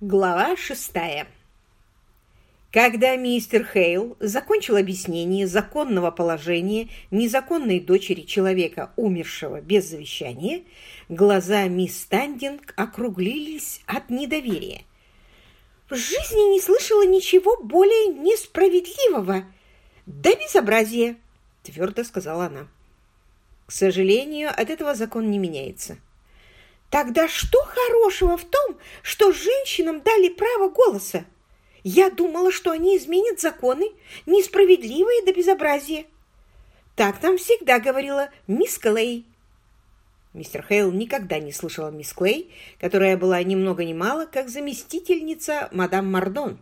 Глава шестая. Когда мистер Хейл закончил объяснение законного положения незаконной дочери человека, умершего без завещания, глаза мисс Стандинг округлились от недоверия. «В жизни не слышала ничего более несправедливого. Да безобразия!» – твердо сказала она. «К сожалению, от этого закон не меняется». Тогда что хорошего в том, что женщинам дали право голоса? Я думала, что они изменят законы, несправедливые до безобразия. Так нам всегда говорила мисс Клей. Мистер Хейл никогда не слышал мисс Клей, которая была ни много ни мало, как заместительница мадам Мардон.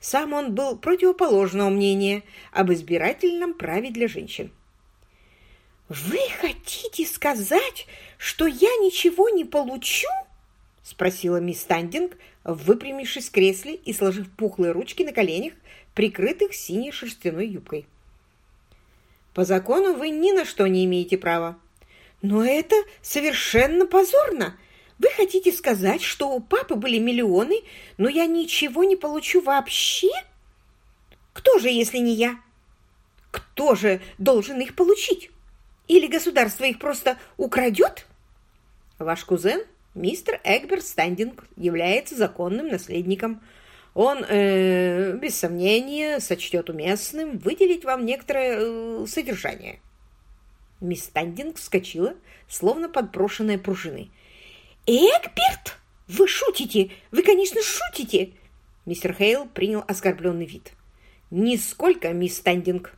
Сам он был противоположного мнения об избирательном праве для женщин. «Вы хотите сказать, что я ничего не получу?» — спросила мисс Стандинг, выпрямившись в кресле и сложив пухлые ручки на коленях, прикрытых синей шерстяной юбкой. «По закону вы ни на что не имеете права». «Но это совершенно позорно! Вы хотите сказать, что у папы были миллионы, но я ничего не получу вообще? Кто же, если не я? Кто же должен их получить?» Или государство их просто украдет? Ваш кузен, мистер Эгберт Стандинг, является законным наследником. Он, э, без сомнения, сочтет уместным выделить вам некоторое э, содержание. Мисс Стандинг вскочила, словно подброшенная пружиной. «Эгберт? Вы шутите! Вы, конечно, шутите!» Мистер Хейл принял оскорбленный вид. «Нисколько, мисс Стандинг!»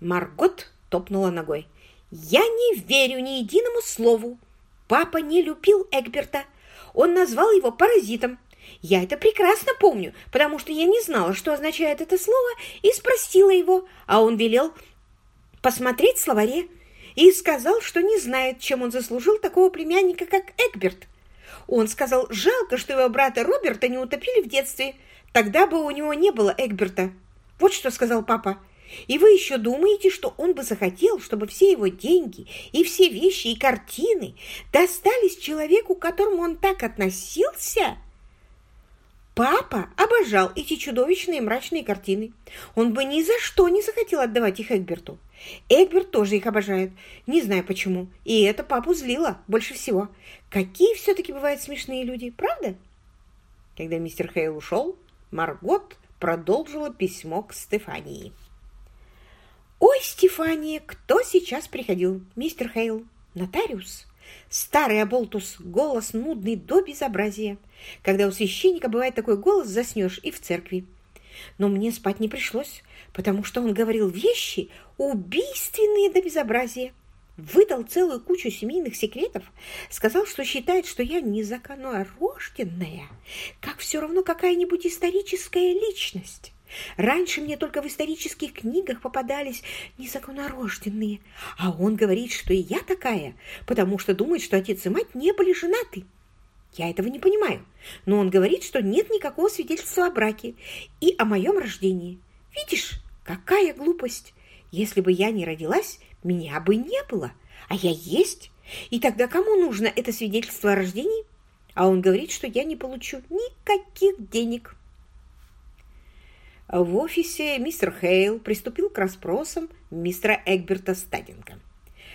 Маргот топнула ногой. Я не верю ни единому слову. Папа не любил Эгберта. Он назвал его паразитом. Я это прекрасно помню, потому что я не знала, что означает это слово, и спросила его, а он велел посмотреть в словаре и сказал, что не знает, чем он заслужил такого племянника, как Эгберт. Он сказал, жалко, что его брата Роберта не утопили в детстве. Тогда бы у него не было Эгберта. Вот что сказал папа. И вы еще думаете, что он бы захотел, чтобы все его деньги и все вещи и картины достались человеку, к которому он так относился? Папа обожал эти чудовищные мрачные картины. Он бы ни за что не захотел отдавать их Эгберту. Эгберт тоже их обожает. Не знаю почему. И это папу злило больше всего. Какие все-таки бывают смешные люди, правда? Когда мистер Хейл ушел, Маргот продолжила письмо к Стефании. «Ой, Стефания, кто сейчас приходил? Мистер Хейл? Нотариус?» Старый оболтус, голос нудный до безобразия. Когда у священника бывает такой голос, заснешь и в церкви. Но мне спать не пришлось, потому что он говорил вещи убийственные до безобразия. Выдал целую кучу семейных секретов, сказал, что считает, что я незаконнорожденная, как все равно какая-нибудь историческая личность. Раньше мне только в исторических книгах попадались незаконнорожденные, а он говорит, что и я такая, потому что думает, что отец и мать не были женаты. Я этого не понимаю, но он говорит, что нет никакого свидетельства о браке и о моем рождении. Видишь, какая глупость! Если бы я не родилась, меня бы не было, а я есть. И тогда кому нужно это свидетельство о рождении? А он говорит, что я не получу никаких денег. В офисе мистер Хейл приступил к расспросам мистера Эгберта Стадинга.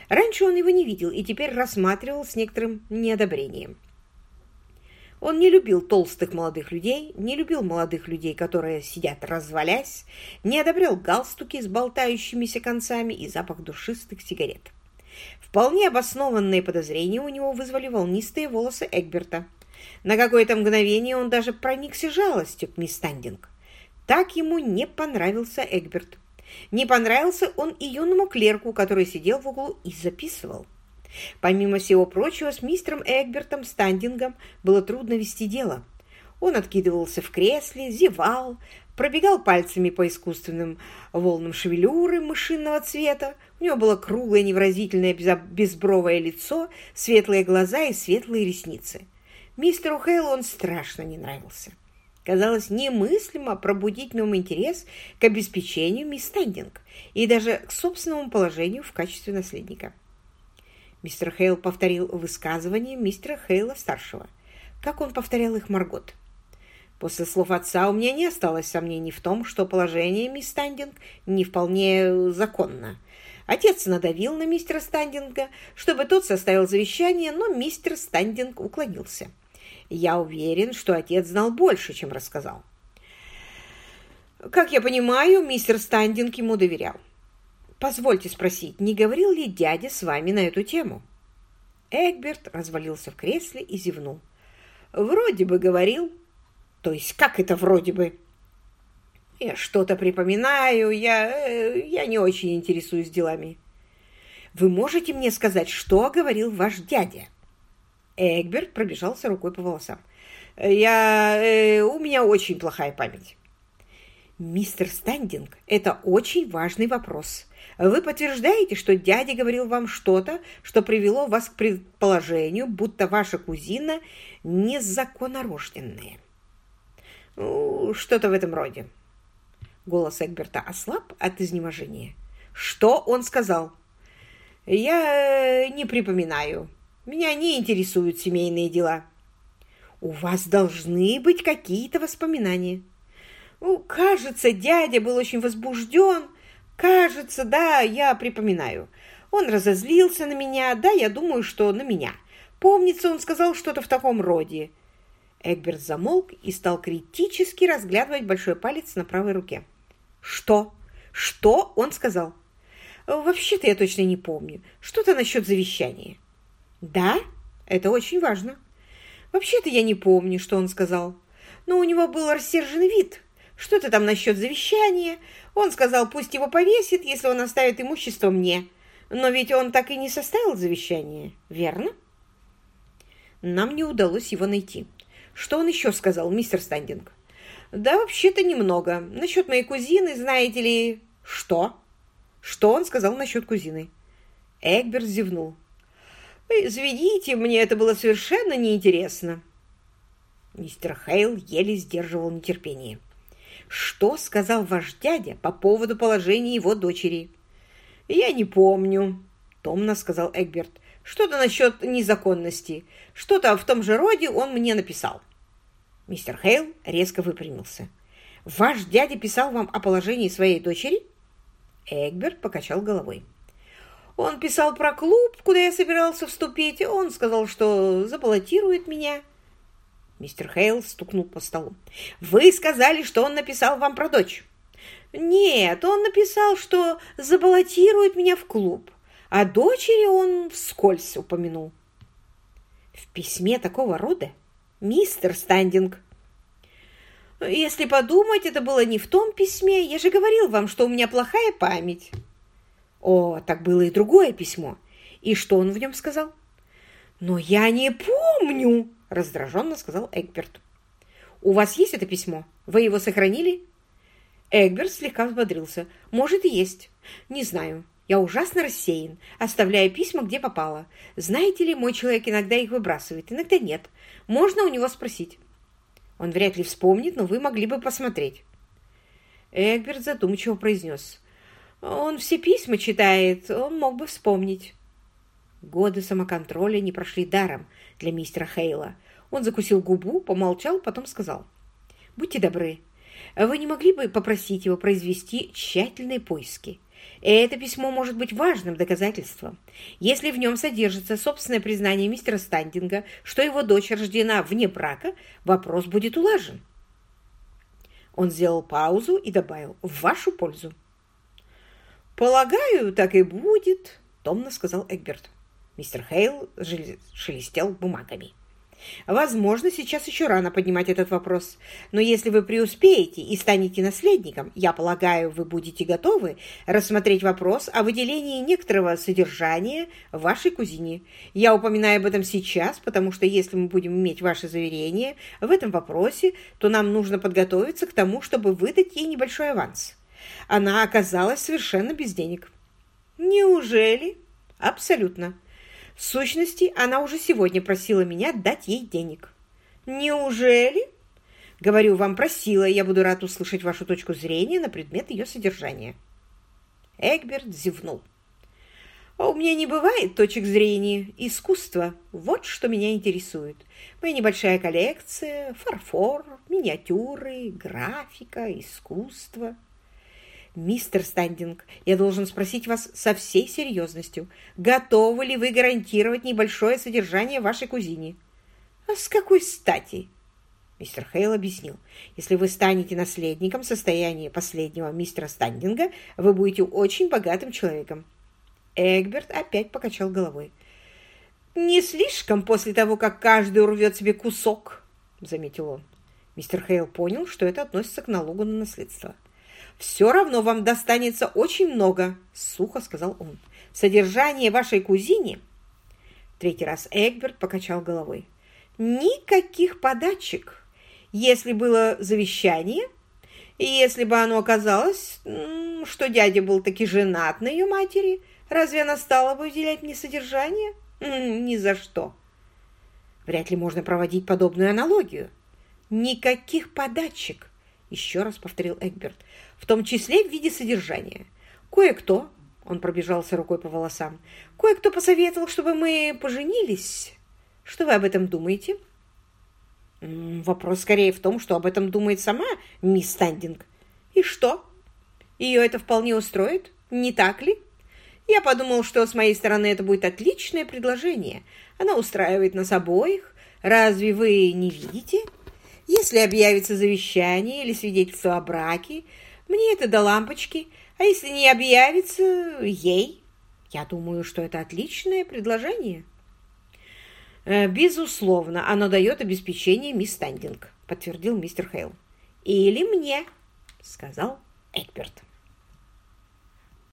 Раньше он его не видел и теперь рассматривал с некоторым неодобрением. Он не любил толстых молодых людей, не любил молодых людей, которые сидят развалясь, не одобрял галстуки с болтающимися концами и запах душистых сигарет. Вполне обоснованные подозрения у него вызвали волнистые волосы Эгберта. На какое-то мгновение он даже проникся жалостью к мисс Стандинг. Так ему не понравился Эгберт. Не понравился он и юному клерку, который сидел в углу и записывал. Помимо всего прочего, с мистером Эгбертом Стандингом было трудно вести дело. Он откидывался в кресле, зевал, пробегал пальцами по искусственным волнам шевелюры мышиного цвета. У него было круглое невразительное безбровое лицо, светлые глаза и светлые ресницы. Мистеру Хейлу он страшно не нравился. Казалось немыслимо пробудить в нем интерес к обеспечению мисс Стендинг и даже к собственному положению в качестве наследника. Мистер Хейл повторил высказывание мистера Хейла-старшего, как он повторял их Маргот. После слов отца у меня не осталось сомнений в том, что положение мисс Стандинг не вполне законно. Отец надавил на мистера Стандинга, чтобы тот составил завещание, но мистер Стандинг уклонился. Я уверен, что отец знал больше, чем рассказал. Как я понимаю, мистер Стандинг ему доверял. Позвольте спросить, не говорил ли дядя с вами на эту тему? Эгберт развалился в кресле и зевнул. Вроде бы говорил. То есть как это вроде бы? Я что-то припоминаю, я, э, я не очень интересуюсь делами. Вы можете мне сказать, что говорил ваш дядя? Эгберт пробежался рукой по волосам. Я, э, у меня очень плохая память. Мистер Стандинг, это очень важный вопрос. Вы подтверждаете, что дядя говорил вам что-то, что привело вас к предположению, будто ваша кузина незаконнорожденная? Ну, что-то в этом роде. Голос Эгберта ослаб от изнеможения. Что он сказал? Я э, не припоминаю. Меня не интересуют семейные дела. У вас должны быть какие-то воспоминания. Ну, кажется, дядя был очень возбужден. Кажется, да, я припоминаю. Он разозлился на меня, да, я думаю, что на меня. Помнится, он сказал что-то в таком роде. Эгберт замолк и стал критически разглядывать большой палец на правой руке. «Что? Что он сказал?» «Вообще-то я точно не помню. Что-то насчет завещания». «Да, это очень важно. Вообще-то я не помню, что он сказал. Но у него был рассерженный вид. Что-то там насчет завещания. Он сказал, пусть его повесит, если он оставит имущество мне. Но ведь он так и не составил завещание, верно?» Нам не удалось его найти. Что он еще сказал, мистер Стандинг? Да, вообще-то немного. Насчет моей кузины, знаете ли... Что? Что он сказал насчет кузины? Эгберт зевнул. Извините, мне это было совершенно неинтересно. Мистер Хейл еле сдерживал нетерпение. Что сказал ваш дядя по поводу положения его дочери? Я не помню, томно сказал Эгберт. Что-то насчет незаконности. Что-то в том же роде он мне написал. Мистер Хейл резко выпрямился. «Ваш дядя писал вам о положении своей дочери?» Эгберт покачал головой. «Он писал про клуб, куда я собирался вступить. Он сказал, что забаллотирует меня». Мистер Хейл стукнул по столу. «Вы сказали, что он написал вам про дочь?» «Нет, он написал, что забаллотирует меня в клуб. А дочери он вскользь упомянул». «В письме такого рода мистер Стандинг. Если подумать, это было не в том письме. Я же говорил вам, что у меня плохая память. О, так было и другое письмо. И что он в нем сказал? Но я не помню, раздраженно сказал Эгберт. У вас есть это письмо? Вы его сохранили? Эгберт слегка взбодрился. Может и есть. Не знаю. Я ужасно рассеян, оставляя письма, где попало. Знаете ли, мой человек иногда их выбрасывает, иногда нет. Можно у него спросить. Он вряд ли вспомнит, но вы могли бы посмотреть. Эгберт задумчиво произнес. Он все письма читает, он мог бы вспомнить. Годы самоконтроля не прошли даром для мистера Хейла. Он закусил губу, помолчал, потом сказал. «Будьте добры, вы не могли бы попросить его произвести тщательные поиски? Это письмо может быть важным доказательством. Если в нем содержится собственное признание мистера Стандинга, что его дочь рождена вне брака, вопрос будет улажен. Он сделал паузу и добавил «в вашу пользу». «Полагаю, так и будет», — томно сказал Эгберт. Мистер Хейл шелестел бумагами. Возможно, сейчас еще рано поднимать этот вопрос, но если вы преуспеете и станете наследником, я полагаю, вы будете готовы рассмотреть вопрос о выделении некоторого содержания вашей кузине. Я упоминаю об этом сейчас, потому что если мы будем иметь ваше заверение в этом вопросе, то нам нужно подготовиться к тому, чтобы выдать ей небольшой аванс. Она оказалась совершенно без денег. Неужели? Абсолютно. В сущности, она уже сегодня просила меня дать ей денег. Неужели? Говорю, вам просила, я буду рад услышать вашу точку зрения на предмет ее содержания. Эгберт зевнул. А у меня не бывает точек зрения. Искусство – вот что меня интересует. Моя небольшая коллекция, фарфор, миниатюры, графика, искусство. Мистер Стандинг, я должен спросить вас со всей серьезностью. Готовы ли вы гарантировать небольшое содержание вашей кузине? А с какой стати? Мистер Хейл объяснил, если вы станете наследником состояния последнего мистера Стандинга, вы будете очень богатым человеком. Эгберт опять покачал головой. «Не слишком после того, как каждый урвет себе кусок», — заметил он. Мистер Хейл понял, что это относится к налогу на наследство. «Все равно вам достанется очень много», — сухо сказал он. «Содержание вашей кузине...» Третий раз Эгберт покачал головой. «Никаких подачек. Если было завещание, и если бы оно оказалось, что дядя был таки женат на ее матери, разве она стала бы уделять мне содержание?» Ни за что. Вряд ли можно проводить подобную аналогию. Никаких подачек, еще раз повторил Эгберт, в том числе в виде содержания. Кое-кто, он пробежался рукой по волосам, кое-кто посоветовал, чтобы мы поженились. Что вы об этом думаете? Вопрос скорее в том, что об этом думает сама мисс Стандинг. И что? Ее это вполне устроит, не так ли? Я подумал, что с моей стороны это будет отличное предложение. Она устраивает нас обоих. Разве вы не видите? Если объявится завещание или свидетельство о браке, мне это до лампочки. А если не объявится, ей. Я думаю, что это отличное предложение. Э, «Безусловно, оно дает обеспечение мисс Стандинг», — подтвердил мистер Хейл. «Или мне», — сказал Экперт.